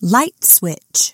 Light switch.